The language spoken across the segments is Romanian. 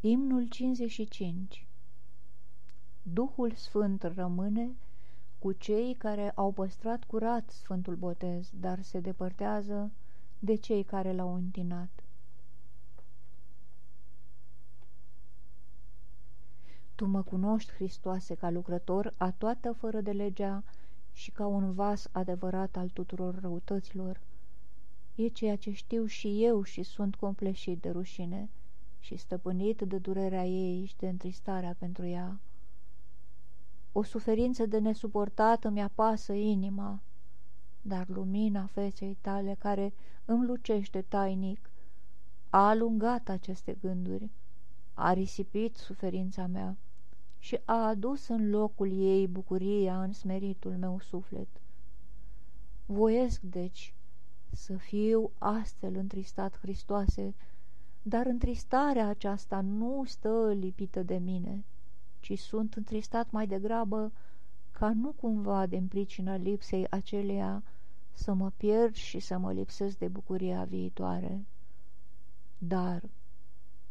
Imnul 55 Duhul Sfânt rămâne cu cei care au păstrat curat Sfântul Botez, dar se depărtează de cei care l-au întinat. Tu mă cunoști, Hristoase, ca lucrător a toată fără de legea și ca un vas adevărat al tuturor răutăților. E ceea ce știu și eu și sunt compleșit de rușine și stăpânit de durerea ei și de întristarea pentru ea. O suferință de nesuportat îmi apasă inima, dar lumina feței tale, care îmi lucește tainic, a alungat aceste gânduri, a risipit suferința mea și a adus în locul ei bucuria în smeritul meu suflet. Voiesc, deci, să fiu astfel întristat, Hristoase, dar întristarea aceasta nu stă lipită de mine, ci sunt întristat mai degrabă ca nu cumva din pricina lipsei aceleia să mă pierd și să mă lipsesc de bucuria viitoare. Dar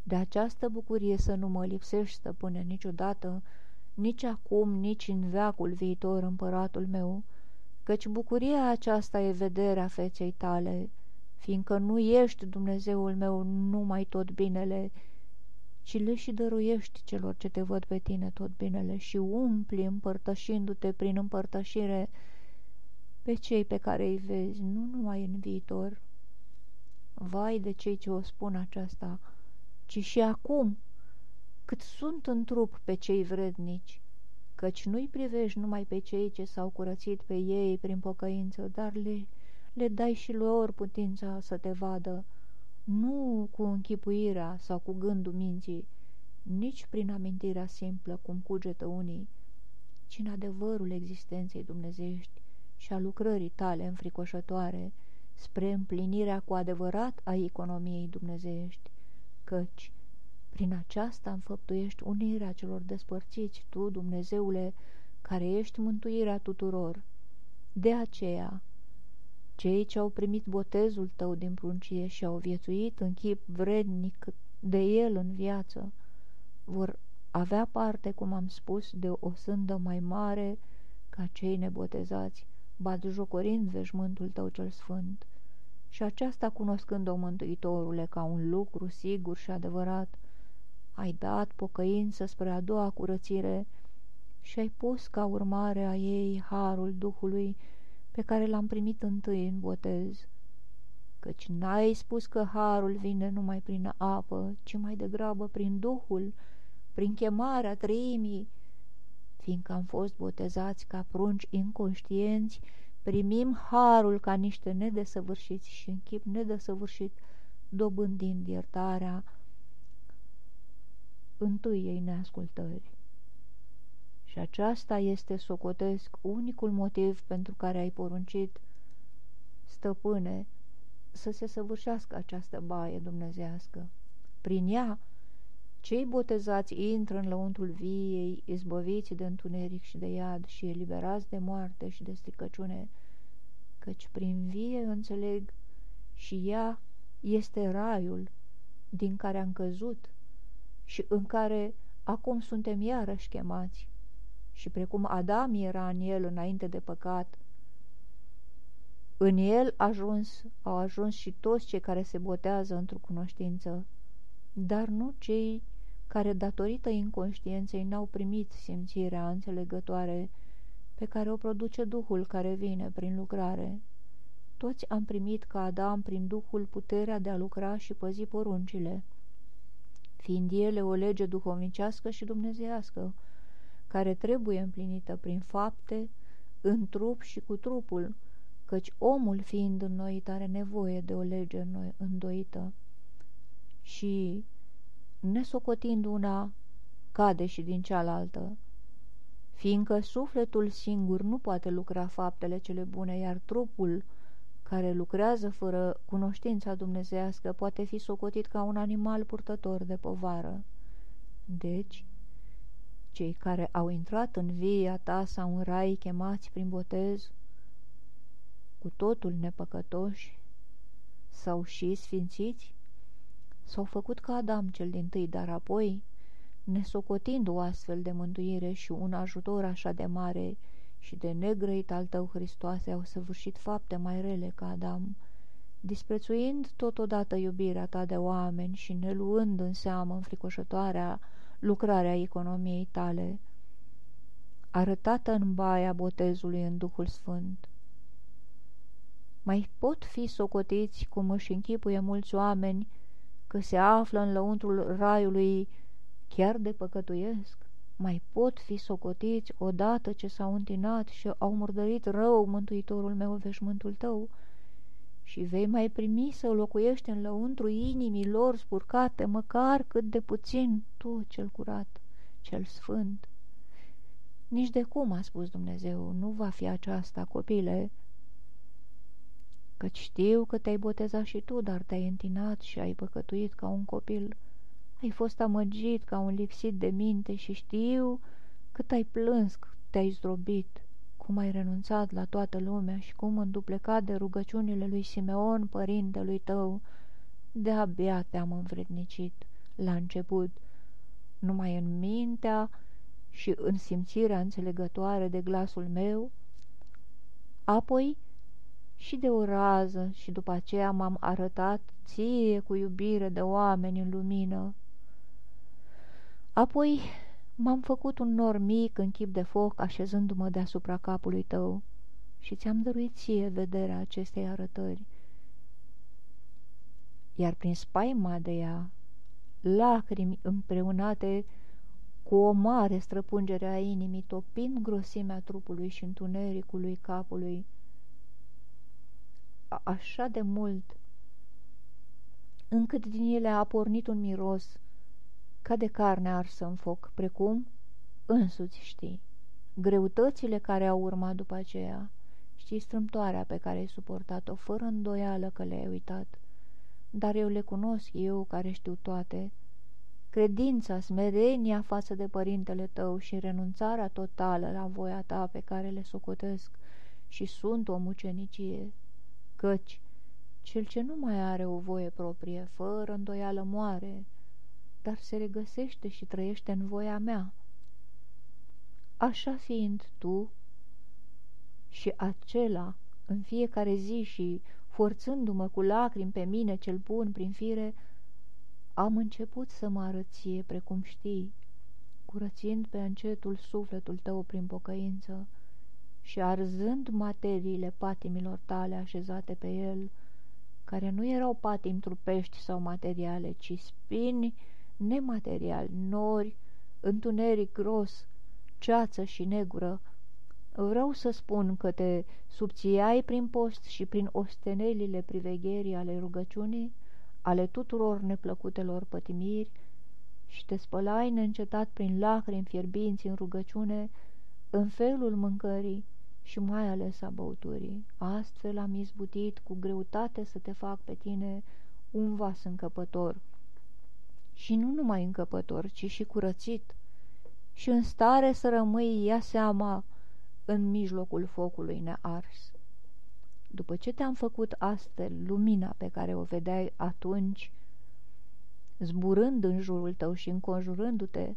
de această bucurie să nu mă lipsești, stăpâne, niciodată, nici acum, nici în veacul viitor, împăratul meu, căci bucuria aceasta e vederea feței tale, fiindcă nu ești, Dumnezeul meu, numai tot binele, ci le și dăruiești celor ce te văd pe tine tot binele și umpli împărtășindu-te prin împărtășire pe cei pe care îi vezi, nu numai în viitor. Vai de cei ce o spun aceasta, ci și acum, cât sunt în trup pe cei vrednici, căci nu-i privești numai pe cei ce s-au curățit pe ei prin pocăință, dar le, le dai și lor putința să te vadă, nu cu închipuirea sau cu gândul minții, nici prin amintirea simplă cum cugetă unii, ci în adevărul existenței dumnezeiești și a lucrării tale înfricoșătoare spre împlinirea cu adevărat a economiei dumnezeiești, căci prin aceasta înfăptuiești unirea celor despărțiți, tu, Dumnezeule, care ești mântuirea tuturor. De aceea, cei ce au primit botezul tău din pruncie și au viețuit în chip vrednic de el în viață, vor avea parte, cum am spus, de o sândă mai mare ca cei nebotezați, jocorind veșmântul tău cel sfânt. Și aceasta cunoscând-o, Mântuitorule, ca un lucru sigur și adevărat, ai dat pocăință spre a doua curățire și ai pus ca urmare a ei harul Duhului pe care l-am primit întâi în botez. Căci n-ai spus că harul vine numai prin apă, ci mai degrabă prin Duhul, prin chemarea treimii, fiindcă am fost botezați ca prunci inconștienți, primim harul ca niște nedesăvârșiți și în chip nedesăvârșit, dobândind iertarea întâiei neascultări. Și aceasta este, socotesc, unicul motiv pentru care ai poruncit, stăpâne, să se săvârșească această baie dumnezească. Prin ea, cei botezați intră în lăuntul viei, izbăviți de întuneric și de iad și eliberați de moarte și de stricăciune, căci prin vie înțeleg și ea este raiul din care am căzut și în care acum suntem iarăși chemați. Și precum Adam era în el înainte de păcat, în el ajuns, au ajuns și toți cei care se botează într-o cunoștință, dar nu cei care, datorită inconștienței, n-au primit simțirea înțelegătoare pe care o produce Duhul care vine prin lucrare. Toți am primit ca Adam prin Duhul puterea de a lucra și păzi poruncile fiind ele o lege duhovnicească și dumnezească, care trebuie împlinită prin fapte, în trup și cu trupul, căci omul fiind înnoit are nevoie de o lege îndoită și, nesocotind una, cade și din cealaltă, fiindcă sufletul singur nu poate lucra faptele cele bune, iar trupul, care lucrează fără cunoștința dumnezească poate fi socotit ca un animal purtător de povară. Deci, cei care au intrat în via ta sau în rai chemați prin botez, cu totul nepăcătoși sau și sfințiți, S-au făcut ca Adam cel din tâi, dar apoi, nesocotind o astfel de mântuire și un ajutor așa de mare și de negrăit al tău, Hristoase, au săvârșit fapte mai rele ca Adam, disprețuind totodată iubirea ta de oameni și ne luând în seamă înfricoșătoarea lucrarea economiei tale, arătată în baia botezului în Duhul Sfânt. Mai pot fi socotiți, cum își închipuie mulți oameni, că se află în lăuntrul raiului chiar de păcătuiesc? Mai pot fi socotiți odată ce s-au întinat și au murdărit rău Mântuitorul meu veșmântul tău? Și vei mai primi să locuiești în lăuntru inimii lor spurcate, măcar cât de puțin, tu, cel curat, cel sfânt. Nici de cum, a spus Dumnezeu, nu va fi aceasta, copile, căci știu că te-ai botezat și tu, dar te-ai întinat și ai păcătuit ca un copil. Ai fost amăgit ca un lipsit de minte și știu cât ai plâns, te-ai zdrobit, cum ai renunțat la toată lumea și cum înduplecat de rugăciunile lui Simeon, părintelui tău, de-abia te-am învrednicit la început, numai în mintea și în simțirea înțelegătoare de glasul meu, apoi și de o rază și după aceea m-am arătat ție cu iubire de oameni în lumină. Apoi m-am făcut un nor mic în chip de foc așezându-mă deasupra capului tău și ți-am dăruit ție vederea acestei arătări. Iar prin spaima de ea, lacrimi împreunate cu o mare străpungere a inimii, topind grosimea trupului și întunericului capului, așa de mult, încât din ele a pornit un miros ca de carne arsă în foc, precum însuți știi. Greutățile care au urmat după aceea, știi strâmtoarea pe care ai suportat-o, fără îndoială că le-ai uitat, dar eu le cunosc, eu care știu toate, credința, smerenia față de părintele tău și renunțarea totală la voia ta pe care le socotesc și sunt o mucenicie. Căci cel ce nu mai are o voie proprie, fără îndoială moare, dar se regăsește și trăiește în voia mea. Așa fiind tu și acela în fiecare zi și forțându-mă cu lacrimi pe mine cel bun prin fire, am început să mă arăție, precum știi, curățind pe încetul sufletul tău prin pocăință, și arzând materiile patimilor tale așezate pe el, care nu erau patimi trupești sau materiale, ci spini nemateriali, nori, întuneric gros, ceață și negură, vreau să spun că te subțiai prin post și prin ostenelile privegherii ale rugăciunii, ale tuturor neplăcutelor pătimiri, și te spălai neîncetat prin lacrimi fierbinți în rugăciune, în felul mâncării, și mai ales a băuturii. Astfel am izbutit cu greutate să te fac pe tine un vas încăpător. Și nu numai încăpător, ci și curățit și în stare să rămâi, ia seama, în mijlocul focului nears. După ce te-am făcut astfel, lumina pe care o vedeai atunci, zburând în jurul tău și înconjurându-te,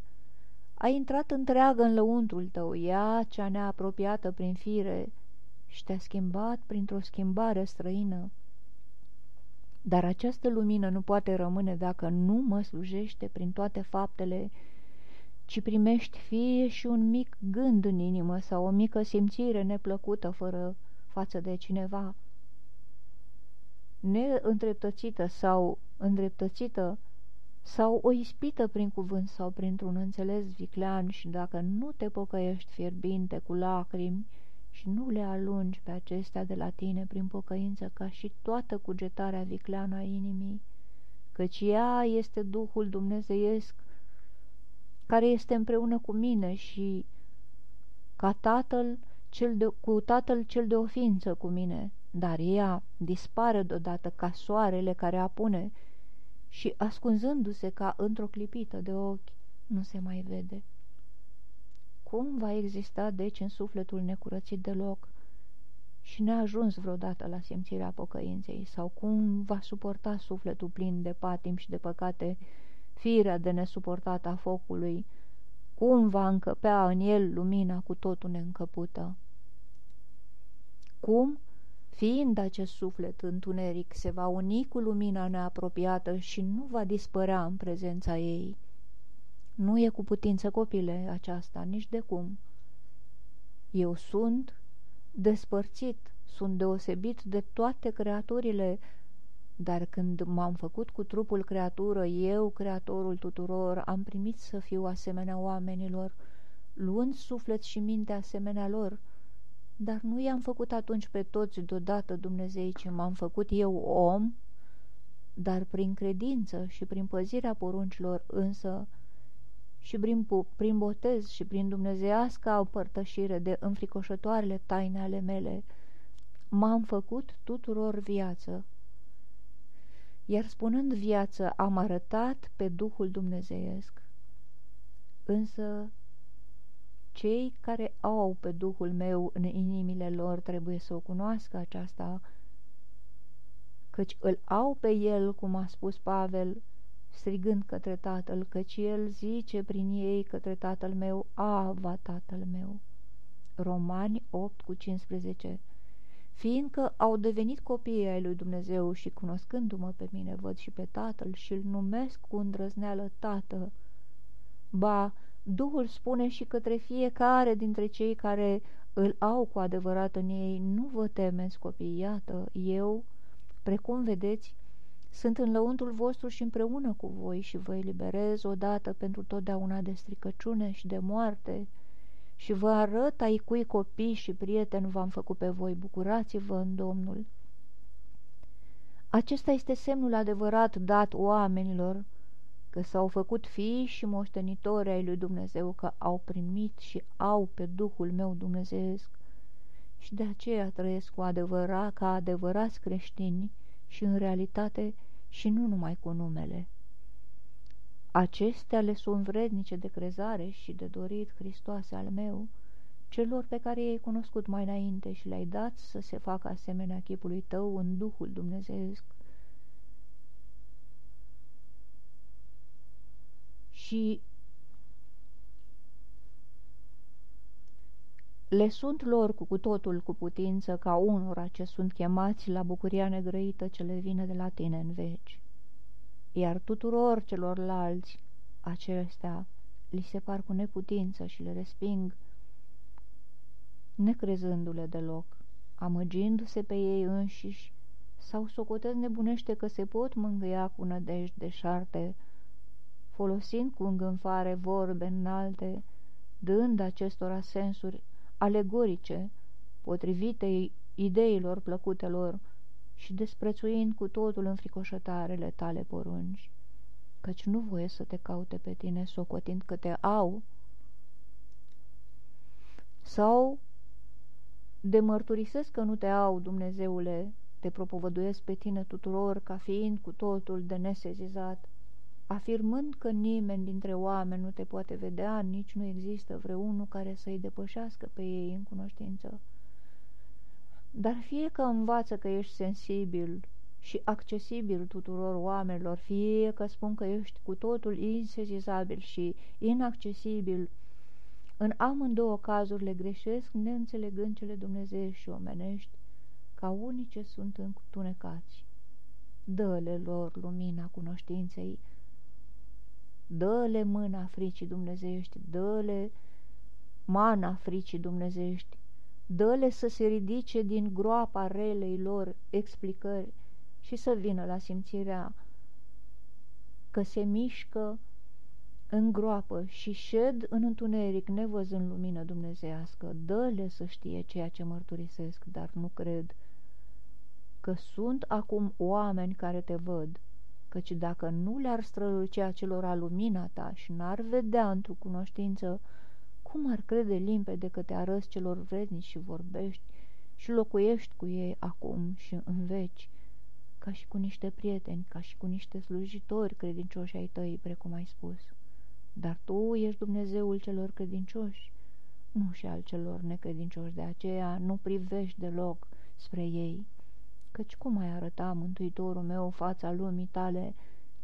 a intrat întreagă în lăuntrul tău, ea, cea neapropiată prin fire, și te-a schimbat printr-o schimbare străină. Dar această lumină nu poate rămâne dacă nu mă slujește prin toate faptele, ci primești fie și un mic gând în inimă sau o mică simțire neplăcută fără față de cineva. Neîndreptățită sau îndreptățită, sau o ispită prin cuvânt sau printr-un înțeles viclean și dacă nu te pocăiești fierbinte cu lacrimi și nu le alungi pe acestea de la tine prin pocăință ca și toată cugetarea vicleană a inimii, căci ea este Duhul Dumnezeiesc care este împreună cu mine și ca tatăl cel de, cu tatăl cel de ofință cu mine, dar ea dispare deodată ca soarele care apune și, ascunzându-se ca într-o clipită de ochi, nu se mai vede. Cum va exista, deci, în sufletul necurățit deloc și ne-a ajuns vreodată la simțirea pocăinței sau cum va suporta sufletul plin de patim și de păcate firea de nesuportată a focului, cum va încăpea în el lumina cu totul neîncăpută. Cum, fiind acest suflet întuneric, se va uni cu lumina neapropiată și nu va dispărea în prezența ei. Nu e cu putință copile aceasta, nici de cum. Eu sunt despărțit, sunt deosebit de toate creaturile, dar când m-am făcut cu trupul creatură, eu, creatorul tuturor, am primit să fiu asemenea oamenilor, luând suflet și minte asemenea lor, dar nu i-am făcut atunci pe toți deodată Dumnezei, ce m-am făcut eu om, dar prin credință și prin păzirea poruncilor însă și prin, prin botez și prin dumnezeiasca părtășire de înfricoșătoarele taine ale mele, m-am făcut tuturor viață. Iar spunând viață, am arătat pe Duhul Dumnezeiesc. Însă cei care au pe Duhul meu în inimile lor trebuie să o cunoască aceasta, căci îl au pe el, cum a spus Pavel, strigând către tatăl, căci el zice prin ei către tatăl meu, Ava, tatăl meu. Romani 8 cu 15 Fiindcă au devenit copii ai lui Dumnezeu și cunoscându-mă pe mine, văd și pe tatăl și îl numesc cu îndrăzneală tată. Ba, Duhul spune și către fiecare dintre cei care îl au cu adevărat în ei, nu vă temeți copii, iată, eu, precum vedeți, sunt în lăuntul vostru și împreună cu voi și vă eliberez odată pentru totdeauna de stricăciune și de moarte. Și vă arăt ai cui copii și prieteni v-am făcut pe voi, bucurați-vă în Domnul. Acesta este semnul adevărat dat oamenilor, că s-au făcut fii și moștenitori ai lui Dumnezeu, că au primit și au pe Duhul meu dumnezeesc. Și de aceea trăiesc cu adevărat ca adevărați creștini și în realitate și nu numai cu numele. Acestea le sunt vrednice de crezare și de dorit, Hristoase al meu, celor pe care i-ai cunoscut mai înainte și le-ai dat să se facă asemenea chipului tău în Duhul Dumnezeesc. Și le sunt lor cu, cu totul cu putință ca unora ce sunt chemați la bucuria negrăită ce le vine de la tine în veci. Iar tuturor celorlalți acestea li se par cu neputință și le resping, necrezându-le deloc, amăgindu-se pe ei înșiși, sau socotesc nebunește că se pot mângâia cu nădejde de șarte, folosind cu îngânfare vorbe înalte, dând acestora sensuri alegorice, potrivite ideilor plăcutelor și desprețuind cu totul înfricoșătarele tale porunci, căci nu voie să te caute pe tine socotind că te au, sau de mărturisesc că nu te au, Dumnezeule, te propovăduiesc pe tine tuturor ca fiind cu totul de nesezizat, afirmând că nimeni dintre oameni nu te poate vedea, nici nu există vreunul care să-i depășească pe ei în cunoștință. Dar fie că învață că ești sensibil și accesibil tuturor oamenilor, fie că spun că ești cu totul insezizabil și inaccesibil, în amândouă cazurile greșesc, neînțelegând cele Dumnezeu și omenești, ca unii ce sunt întunecați. Dă-le lor lumina cunoștinței, dă-le mâna fricii dumnezeiești, dă-le mana fricii dumnezeiești, dă-le să se ridice din groapa relei lor explicări și să vină la simțirea că se mișcă în groapă și șed în întuneric, nevăzând lumină dumnezească, dă-le să știe ceea ce mărturisesc, dar nu cred că sunt acum oameni care te văd, căci dacă nu le-ar strălucea acelora lumina ta și n-ar vedea într-o cunoștință, cum ar crede limpede că te arăți celor vrednici și vorbești și locuiești cu ei acum și în veci, ca și cu niște prieteni, ca și cu niște slujitori credincioși ai tăi, precum ai spus. Dar tu ești Dumnezeul celor credincioși, nu și al celor necredincioși, de aceea nu privești deloc spre ei, căci cum ai arăta, Mântuitorul meu, fața lumii tale,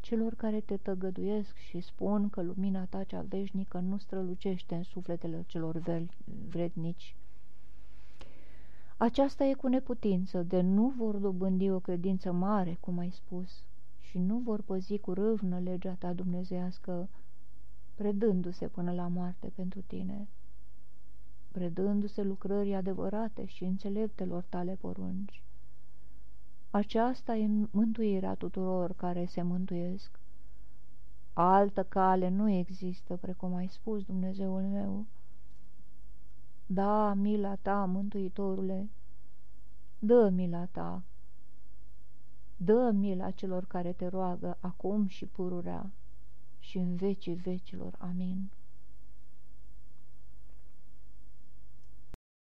celor care te tăgăduiesc și spun că lumina ta cea veșnică nu strălucește în sufletele celor vrednici. Aceasta e cu neputință, de nu vor dobândi o credință mare, cum ai spus, și nu vor păzi cu râvnă legea ta dumnezească, predându-se până la moarte pentru tine, predându-se lucrării adevărate și înțeleptelor tale porunci. Aceasta e mântuirea tuturor care se mântuiesc. Altă cale nu există, precum ai spus, Dumnezeul meu. Da, mila ta, Mântuitorule, dă mila ta, dă mila celor care te roagă acum și pururea și în vecii vecilor. Amin.